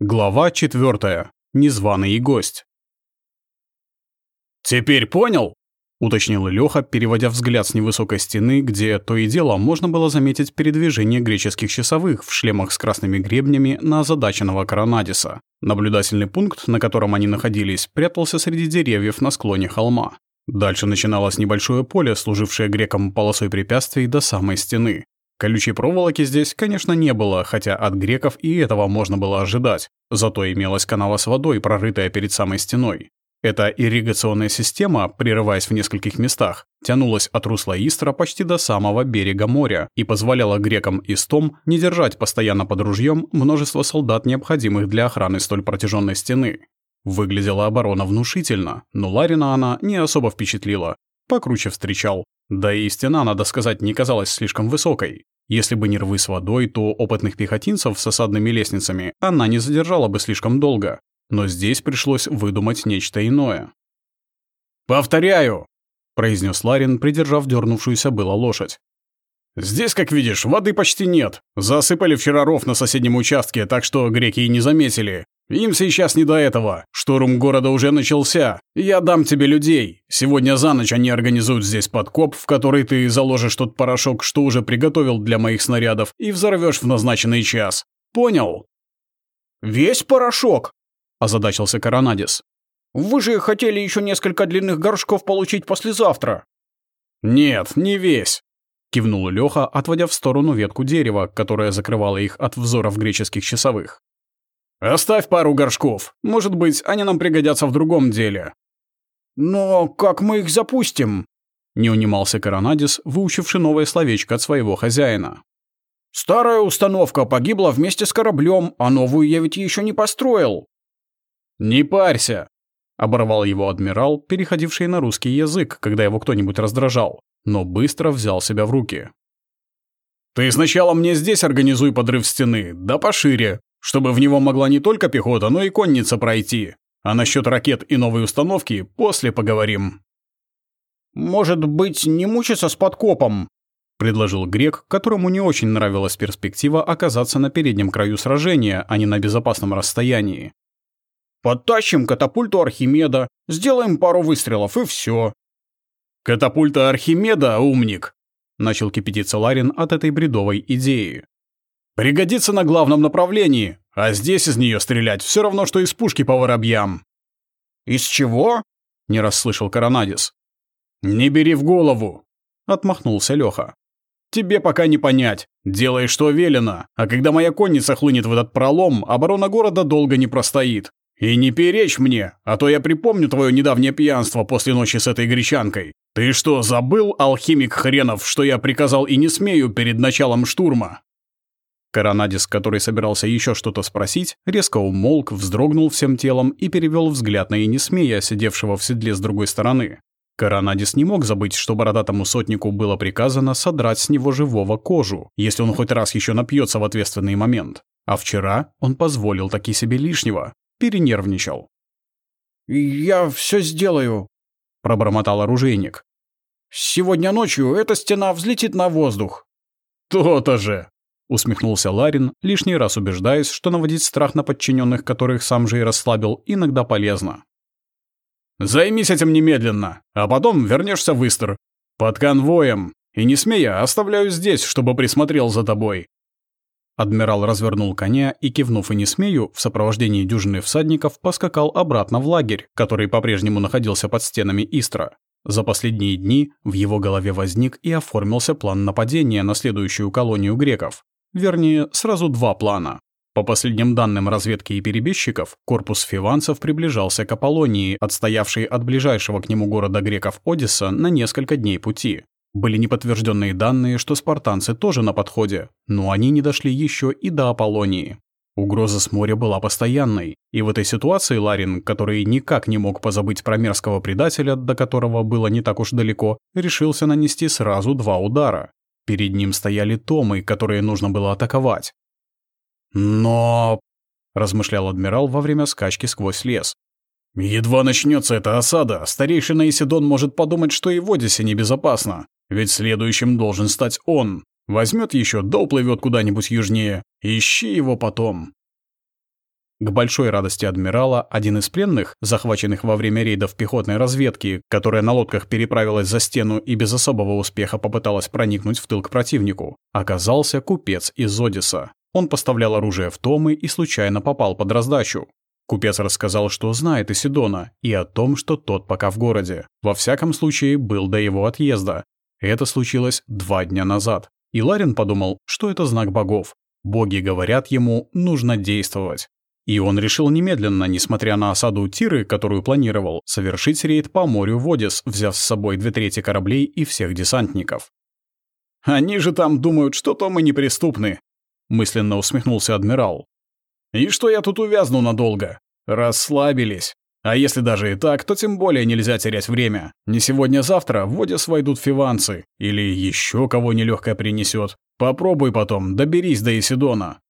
Глава 4. Незваный гость. «Теперь понял?» — уточнил Лёха, переводя взгляд с невысокой стены, где то и дело можно было заметить передвижение греческих часовых в шлемах с красными гребнями на озадаченного Коронадиса. Наблюдательный пункт, на котором они находились, прятался среди деревьев на склоне холма. Дальше начиналось небольшое поле, служившее грекам полосой препятствий до самой стены. Колючей проволоки здесь, конечно, не было, хотя от греков и этого можно было ожидать. Зато имелась канава с водой, прорытая перед самой стеной. Эта ирригационная система, прерываясь в нескольких местах, тянулась от русла Истра почти до самого берега моря и позволяла грекам и стом не держать постоянно под ружьем множество солдат, необходимых для охраны столь протяженной стены. Выглядела оборона внушительно, но Ларина она не особо впечатлила. Покруче встречал. Да и стена, надо сказать, не казалась слишком высокой. Если бы не рвы с водой, то опытных пехотинцев с осадными лестницами она не задержала бы слишком долго. Но здесь пришлось выдумать нечто иное. «Повторяю!» — произнес Ларин, придержав дернувшуюся было лошадь. «Здесь, как видишь, воды почти нет. Засыпали вчера ров на соседнем участке, так что греки и не заметили. Им сейчас не до этого. Штурм города уже начался. Я дам тебе людей. Сегодня за ночь они организуют здесь подкоп, в который ты заложишь тот порошок, что уже приготовил для моих снарядов, и взорвешь в назначенный час. Понял? Весь порошок? озадачился Коронадис. Вы же хотели еще несколько длинных горшков получить послезавтра. Нет, не весь. Кивнул Леха, отводя в сторону ветку дерева, которая закрывала их от взоров греческих часовых. «Оставь пару горшков. Может быть, они нам пригодятся в другом деле». «Но как мы их запустим?» Не унимался Коронадис, выучивший новое словечко от своего хозяина. «Старая установка погибла вместе с кораблем, а новую я ведь еще не построил». «Не парься!» — оборвал его адмирал, переходивший на русский язык, когда его кто-нибудь раздражал, но быстро взял себя в руки. «Ты сначала мне здесь организуй подрыв стены, да пошире, чтобы в него могла не только пехота, но и конница пройти. А насчет ракет и новой установки после поговорим. «Может быть, не мучиться с подкопом?» — предложил Грек, которому не очень нравилась перспектива оказаться на переднем краю сражения, а не на безопасном расстоянии. «Подтащим катапульту Архимеда, сделаем пару выстрелов и все. «Катапульта Архимеда, умник!» — начал кипятиться Ларин от этой бредовой идеи. Пригодится на главном направлении, а здесь из нее стрелять все равно, что из пушки по воробьям». «Из чего?» — не расслышал Коронадис. «Не бери в голову», — отмахнулся Леха. «Тебе пока не понять. Делай, что велено, а когда моя конница хлынет в этот пролом, оборона города долго не простоит. И не перечь мне, а то я припомню твое недавнее пьянство после ночи с этой гречанкой. Ты что, забыл, алхимик хренов, что я приказал и не смею перед началом штурма?» Коронадис, который собирался еще что-то спросить, резко умолк, вздрогнул всем телом и перевел взгляд на Енисмея, сидевшего в седле с другой стороны. Коронадис не мог забыть, что бородатому сотнику было приказано содрать с него живого кожу, если он хоть раз еще напьется в ответственный момент. А вчера он позволил таки себе лишнего, перенервничал. «Я все сделаю», — пробормотал оружейник. «Сегодня ночью эта стена взлетит на воздух». «То-то же!» Усмехнулся Ларин, лишний раз убеждаясь, что наводить страх на подчиненных, которых сам же и расслабил, иногда полезно. «Займись этим немедленно, а потом вернешься в Истер. Под конвоем. И не смея, оставляю здесь, чтобы присмотрел за тобой». Адмирал развернул коня и, кивнув и не смею, в сопровождении дюжины всадников поскакал обратно в лагерь, который по-прежнему находился под стенами Истра. За последние дни в его голове возник и оформился план нападения на следующую колонию греков. Вернее, сразу два плана. По последним данным разведки и перебежчиков, корпус фиванцев приближался к Аполлонии, отстоявшей от ближайшего к нему города греков Одисса на несколько дней пути. Были неподтвержденные данные, что спартанцы тоже на подходе, но они не дошли еще и до Аполлонии. Угроза с моря была постоянной, и в этой ситуации Ларин, который никак не мог позабыть про мерзкого предателя, до которого было не так уж далеко, решился нанести сразу два удара. Перед ним стояли томы, которые нужно было атаковать. «Но...» — размышлял адмирал во время скачки сквозь лес. «Едва начнется эта осада, старейшина Исидон может подумать, что и в Одиссе небезопасно, ведь следующим должен стать он. Возьмет еще, да уплывет куда-нибудь южнее. Ищи его потом». К большой радости адмирала, один из пленных, захваченных во время рейдов пехотной разведки, которая на лодках переправилась за стену и без особого успеха попыталась проникнуть в тыл к противнику, оказался купец из Одиса. Он поставлял оружие в Томы и случайно попал под раздачу. Купец рассказал, что знает Исидона, и о том, что тот пока в городе. Во всяком случае, был до его отъезда. Это случилось два дня назад. И Ларин подумал, что это знак богов. Боги говорят ему, нужно действовать. И он решил немедленно, несмотря на осаду Тиры, которую планировал, совершить рейд по морю в Одис, взяв с собой две трети кораблей и всех десантников. «Они же там думают, что то мы неприступны», — мысленно усмехнулся адмирал. «И что я тут увязну надолго? Расслабились. А если даже и так, то тем более нельзя терять время. Не сегодня-завтра в Одис войдут фиванцы. Или еще кого нелегкое принесет. Попробуй потом, доберись до Исидона.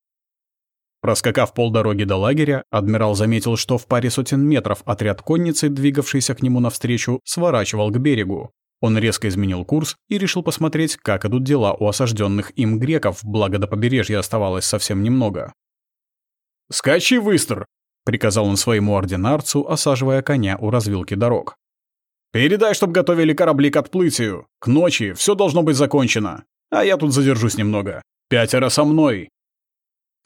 Проскакав полдороги до лагеря, адмирал заметил, что в паре сотен метров отряд конницы, двигавшийся к нему навстречу, сворачивал к берегу. Он резко изменил курс и решил посмотреть, как идут дела у осажденных им греков, благо до побережья оставалось совсем немного. «Скачи, выстр!» — приказал он своему ординарцу, осаживая коня у развилки дорог. «Передай, чтоб готовили корабли к отплытию. К ночи все должно быть закончено. А я тут задержусь немного. Пятеро со мной.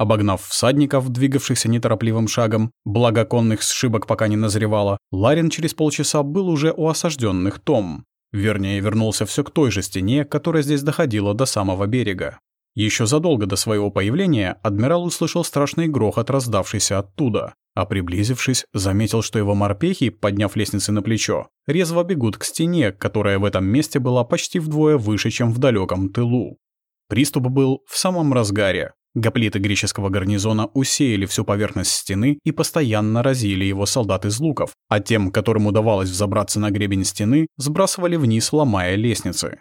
Обогнав всадников, двигавшихся неторопливым шагом, благо конных сшибок пока не назревало, Ларин через полчаса был уже у осажденных Том. Вернее, вернулся все к той же стене, которая здесь доходила до самого берега. Еще задолго до своего появления адмирал услышал страшный грохот, раздавшийся оттуда, а приблизившись, заметил, что его морпехи, подняв лестницы на плечо, резво бегут к стене, которая в этом месте была почти вдвое выше, чем в далеком тылу. Приступ был в самом разгаре, Гоплиты греческого гарнизона усеяли всю поверхность стены и постоянно разили его солдат из луков, а тем, которым удавалось взобраться на гребень стены, сбрасывали вниз, ломая лестницы.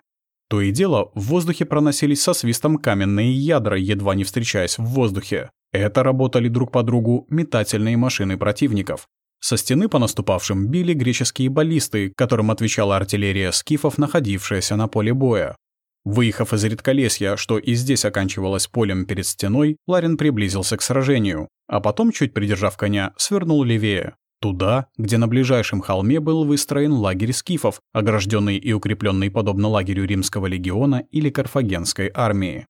То и дело, в воздухе проносились со свистом каменные ядра, едва не встречаясь в воздухе. Это работали друг по другу метательные машины противников. Со стены по наступавшим били греческие баллисты, которым отвечала артиллерия скифов, находившаяся на поле боя. Выехав из редколесья, что и здесь оканчивалось полем перед стеной, Ларин приблизился к сражению, а потом, чуть придержав коня, свернул левее, туда, где на ближайшем холме был выстроен лагерь скифов, огражденный и укрепленный подобно лагерю римского легиона или карфагенской армии.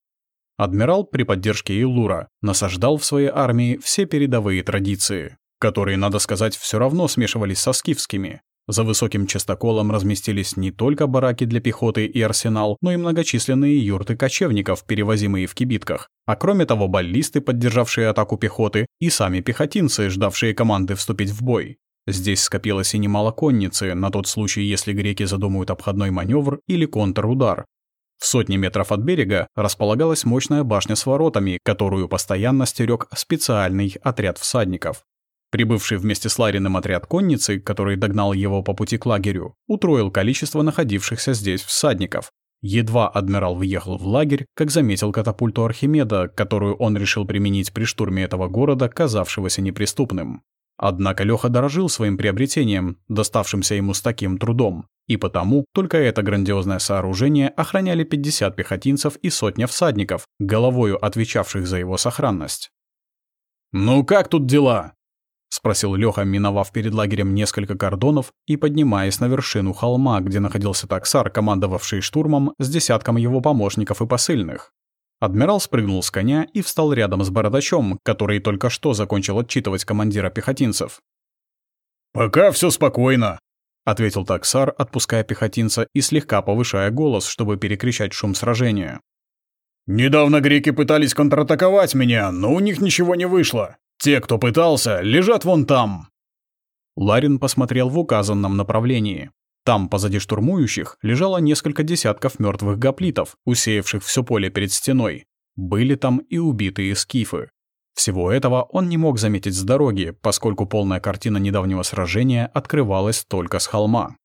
Адмирал при поддержке Илура насаждал в своей армии все передовые традиции, которые, надо сказать, все равно смешивались со скифскими, за высоким частоколом разместились не только бараки для пехоты и арсенал, но и многочисленные юрты кочевников, перевозимые в кибитках. А кроме того, баллисты, поддержавшие атаку пехоты, и сами пехотинцы, ждавшие команды вступить в бой. Здесь скопилось и немало конницы, на тот случай, если греки задумают обходной маневр или контрудар. В сотни метров от берега располагалась мощная башня с воротами, которую постоянно стерег специальный отряд всадников. Прибывший вместе с Лариным отряд конницы, который догнал его по пути к лагерю, утроил количество находившихся здесь всадников. Едва адмирал въехал в лагерь, как заметил катапульту Архимеда, которую он решил применить при штурме этого города, казавшегося неприступным. Однако Леха дорожил своим приобретением, доставшимся ему с таким трудом, и потому только это грандиозное сооружение охраняли 50 пехотинцев и сотня всадников, головою отвечавших за его сохранность. «Ну как тут дела?» — спросил Лёха, миновав перед лагерем несколько кордонов и поднимаясь на вершину холма, где находился таксар, командовавший штурмом с десятком его помощников и посыльных. Адмирал спрыгнул с коня и встал рядом с бородачом, который только что закончил отчитывать командира пехотинцев. «Пока все спокойно», — ответил таксар, отпуская пехотинца и слегка повышая голос, чтобы перекричать шум сражения. «Недавно греки пытались контратаковать меня, но у них ничего не вышло. Те, кто пытался, лежат вон там». Ларин посмотрел в указанном направлении. Там, позади штурмующих, лежало несколько десятков мертвых гоплитов, усеявших все поле перед стеной. Были там и убитые скифы. Всего этого он не мог заметить с дороги, поскольку полная картина недавнего сражения открывалась только с холма.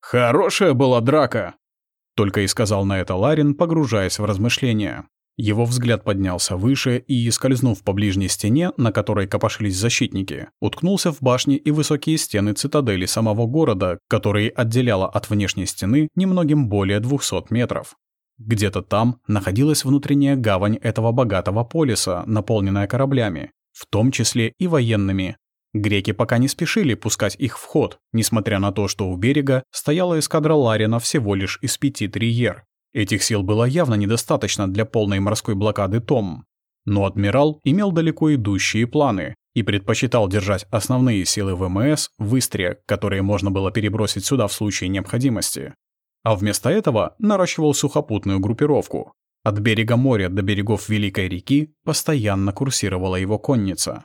«Хорошая была драка», — только и сказал на это Ларин, погружаясь в размышления. Его взгляд поднялся выше и, скользнув по ближней стене, на которой копошились защитники, уткнулся в башни и высокие стены цитадели самого города, которые отделяла от внешней стены немногим более 200 метров. Где-то там находилась внутренняя гавань этого богатого полиса, наполненная кораблями. в том числе и военными. Греки пока не спешили пускать их в ход, несмотря на то, что у берега стояла эскадра Ларина всего лишь из пяти триер. Этих сил было явно недостаточно для полной морской блокады Том. Но адмирал имел далеко идущие планы и предпочитал держать основные силы ВМС в Истре, которые можно было перебросить сюда в случае необходимости. А вместо этого наращивал сухопутную группировку. От берега моря до берегов Великой реки постоянно курсировала его конница.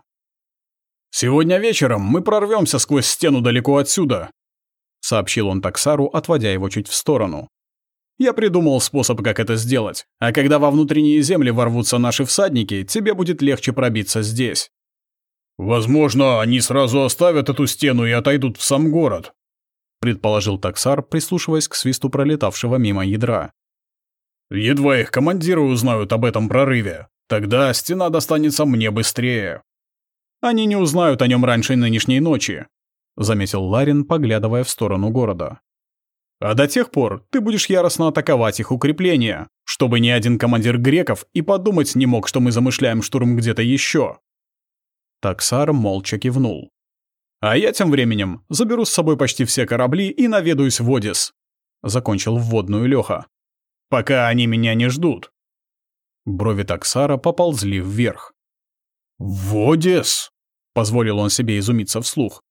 «Сегодня вечером мы прорвемся сквозь стену далеко отсюда», — сообщил он Таксару, отводя его чуть в сторону. «Я придумал способ, как это сделать, а когда во внутренние земли ворвутся наши всадники, тебе будет легче пробиться здесь». «Возможно, они сразу оставят эту стену и отойдут в сам город», — предположил Таксар, прислушиваясь к свисту пролетавшего мимо ядра. «Едва их командиры узнают об этом прорыве. Тогда стена достанется мне быстрее». Они не узнают о нем раньше нынешней ночи», — заметил Ларин, поглядывая в сторону города. «А до тех пор ты будешь яростно атаковать их укрепления, чтобы ни один командир греков и подумать не мог, что мы замышляем штурм где-то еще». Таксар молча кивнул. «А я тем временем заберу с собой почти все корабли и наведаюсь в Одис», — закончил вводную Лёха. «Пока они меня не ждут». Брови Таксара поползли вверх. «В Одис?» Позволил он себе изумиться вслух.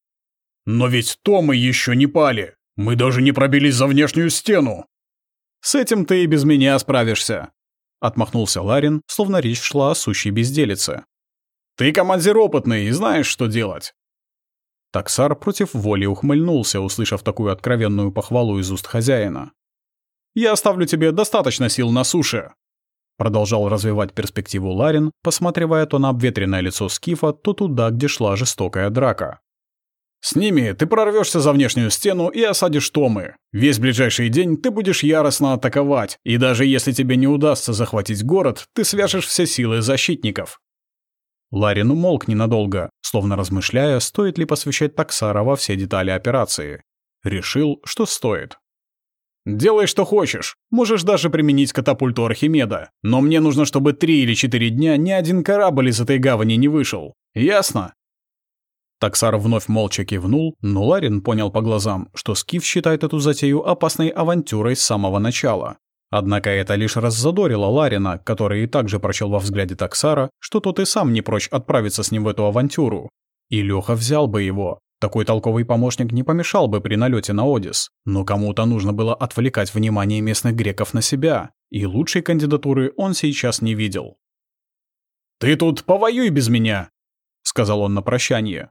«Но ведь то мы еще не пали! Мы даже не пробились за внешнюю стену!» «С этим ты и без меня справишься!» Отмахнулся Ларин, словно речь шла о сущей безделице. «Ты командир опытный и знаешь, что делать!» Таксар против воли ухмыльнулся, услышав такую откровенную похвалу из уст хозяина. «Я оставлю тебе достаточно сил на суше. Продолжал развивать перспективу Ларин, посматривая то на обветренное лицо Скифа, то туда, где шла жестокая драка. «С ними ты прорвешься за внешнюю стену и осадишь Томы. Весь ближайший день ты будешь яростно атаковать, и даже если тебе не удастся захватить город, ты свяжешь все силы защитников». Ларин умолк ненадолго, словно размышляя, стоит ли посвящать Таксара во все детали операции. Решил, что стоит. Делай, что хочешь. Можешь даже применить катапульту Архимеда. Но мне нужно, чтобы три или четыре дня ни один корабль из этой гавани не вышел. Ясно?» Таксар вновь молча кивнул, но Ларин понял по глазам, что Скиф считает эту затею опасной авантюрой с самого начала. Однако это лишь раззадорило Ларина, который и также прочел во взгляде Таксара, что тот и сам не прочь отправиться с ним в эту авантюру. И Лёха взял бы его, такой толковый помощник не помешал бы при налете на Одис, но кому-то нужно было отвлекать внимание местных греков на себя, и лучшей кандидатуры он сейчас не видел. «Ты тут повоюй без меня», — сказал он на прощание.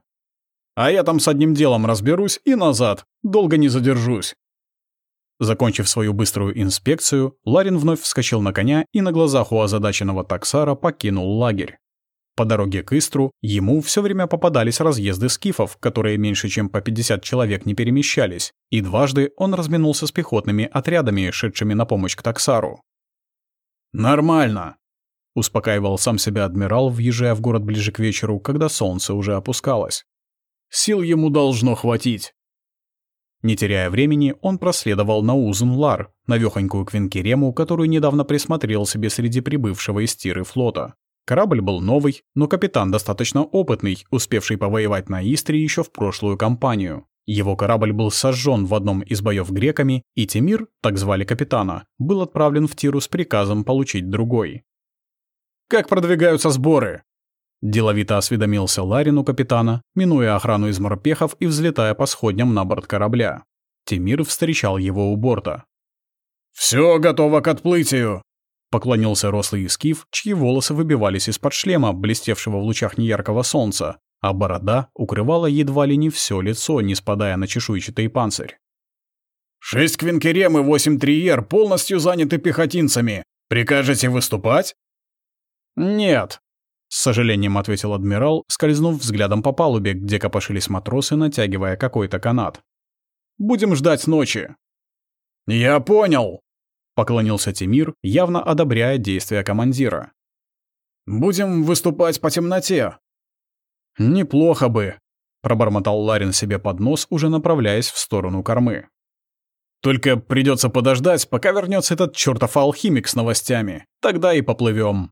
«А я там с одним делом разберусь и назад, долго не задержусь». Закончив свою быструю инспекцию, Ларин вновь вскочил на коня и на глазах у озадаченного таксара покинул лагерь. По дороге к Истру ему все время попадались разъезды скифов, которые меньше чем по 50 человек не перемещались, и дважды он разминулся с пехотными отрядами, шедшими на помощь к Таксару. «Нормально», — успокаивал сам себя адмирал, въезжая в город ближе к вечеру, когда солнце уже опускалось. «Сил ему должно хватить». Не теряя времени, он проследовал на Узун-Лар, навёхонькую квинкерему, которую недавно присмотрел себе среди прибывшего из Тиры флота. Корабль был новый, но капитан достаточно опытный, успевший повоевать на Истре еще в прошлую кампанию. Его корабль был сожжен в одном из боев греками, и Тимир, так звали капитана, был отправлен в Тиру с приказом получить другой. «Как продвигаются сборы?» Деловито осведомился Ларин у капитана, минуя охрану из морпехов и взлетая по сходням на борт корабля. Тимир встречал его у борта. «Все готово к отплытию», Поклонился рослый скиф, чьи волосы выбивались из-под шлема, блестевшего в лучах неяркого солнца, а борода укрывала едва ли не все лицо, не спадая на чешуйчатый панцирь. «Шесть квинкерем и восемь триер полностью заняты пехотинцами. Прикажете выступать?» «Нет», — с сожалением ответил адмирал, скользнув взглядом по палубе, где копошились матросы, натягивая какой-то канат. «Будем ждать ночи». «Я понял», Поклонился Тимир, явно одобряя действия командира. «Будем выступать по темноте». «Неплохо бы», — пробормотал Ларин себе под нос, уже направляясь в сторону кормы. «Только придется подождать, пока вернется этот чертов алхимик с новостями. Тогда и поплывем.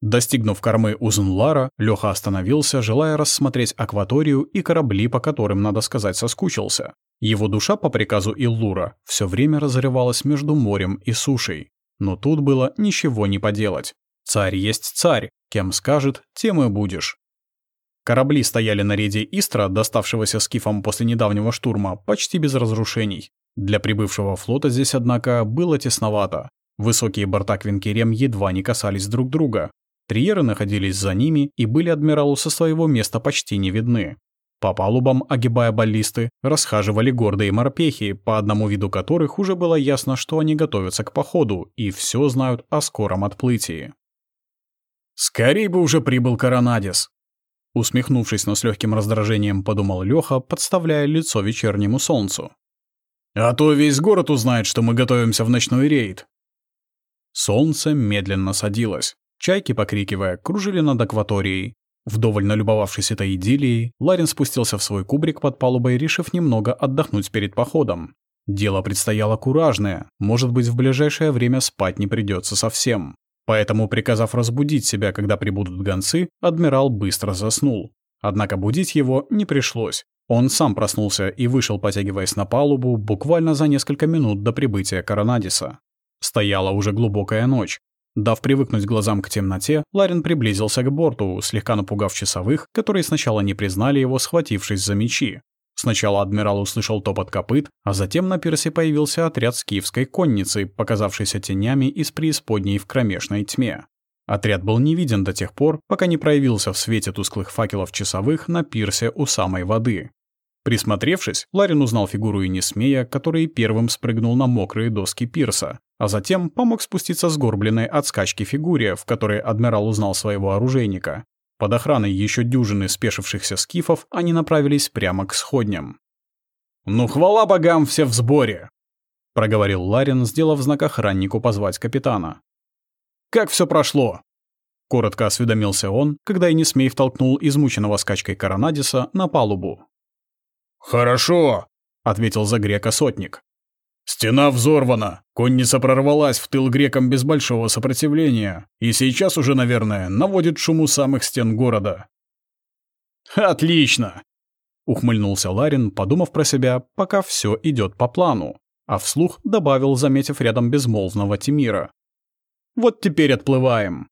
Достигнув кормы Узенлара, Лёха остановился, желая рассмотреть акваторию и корабли, по которым, надо сказать, соскучился. Его душа по приказу Иллура все время разрывалась между морем и сушей. Но тут было ничего не поделать. Царь есть царь, кем скажет, тем и будешь. Корабли стояли на рейде Истра, доставшегося скифам после недавнего штурма, почти без разрушений. Для прибывшего флота здесь, однако, было тесновато. Высокие борта Квинкерем едва не касались друг друга. Триеры находились за ними и были адмиралу со своего места почти не видны. По палубам, огибая баллисты, расхаживали гордые морпехи, по одному виду которых уже было ясно, что они готовятся к походу и все знают о скором отплытии. «Скорей бы уже прибыл Коронадис!» Усмехнувшись, но с легким раздражением, подумал Леха, подставляя лицо вечернему солнцу. «А то весь город узнает, что мы готовимся в ночной рейд». Солнце медленно садилось. Чайки, покрикивая, кружили над акваторией. Вдоволь налюбовавшись этой идиллией, Ларин спустился в свой кубрик под палубой, решив немного отдохнуть перед походом. Дело предстояло куражное, может быть, в ближайшее время спать не придется совсем. Поэтому, приказав разбудить себя, когда прибудут гонцы, адмирал быстро заснул. Однако будить его не пришлось. Он сам проснулся и вышел, потягиваясь на палубу, буквально за несколько минут до прибытия Коронадиса. Стояла уже глубокая ночь. Дав привыкнуть глазам к темноте, Ларин приблизился к борту, слегка напугав часовых, которые сначала не признали его, схватившись за мечи. Сначала адмирал услышал топот копыт, а затем на пирсе появился отряд скифской конницы, показавшийся тенями из преисподней в кромешной тьме. Отряд был не виден до тех пор, пока не проявился в свете тусклых факелов часовых на пирсе у самой воды. Присмотревшись, Ларин узнал фигуру Инисмея, который первым спрыгнул на мокрые доски пирса, а затем помог спуститься сгорбленной от скачки фигуре, в которой адмирал узнал своего оружейника. Под охраной еще дюжины спешившихся скифов они направились прямо к сходням. «Ну, хвала богам, все в сборе!» — проговорил Ларин, сделав знак охраннику позвать капитана. «Как все прошло?» Коротко осведомился он, когда Энисмей втолкнул измученного скачкой Коронадиса на палубу. «Хорошо», — ответил за грека сотник. «Стена взорвана, конница прорвалась в тыл грекам без большого сопротивления, и сейчас уже, наверное, наводит шум у самых стен города». «Отлично!» — ухмыльнулся Ларин, подумав про себя, пока все идет по плану, а вслух добавил, заметив рядом безмолвного Тимира. «Вот теперь отплываем».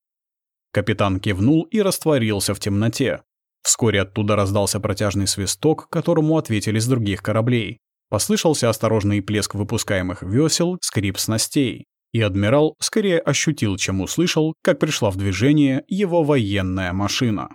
Капитан кивнул и растворился в темноте. Вскоре оттуда раздался протяжный свисток, которому ответили с других кораблей. Послышался осторожный плеск выпускаемых весел, скрип снастей. И адмирал скорее ощутил, чем услышал, как пришла в движение его военная машина.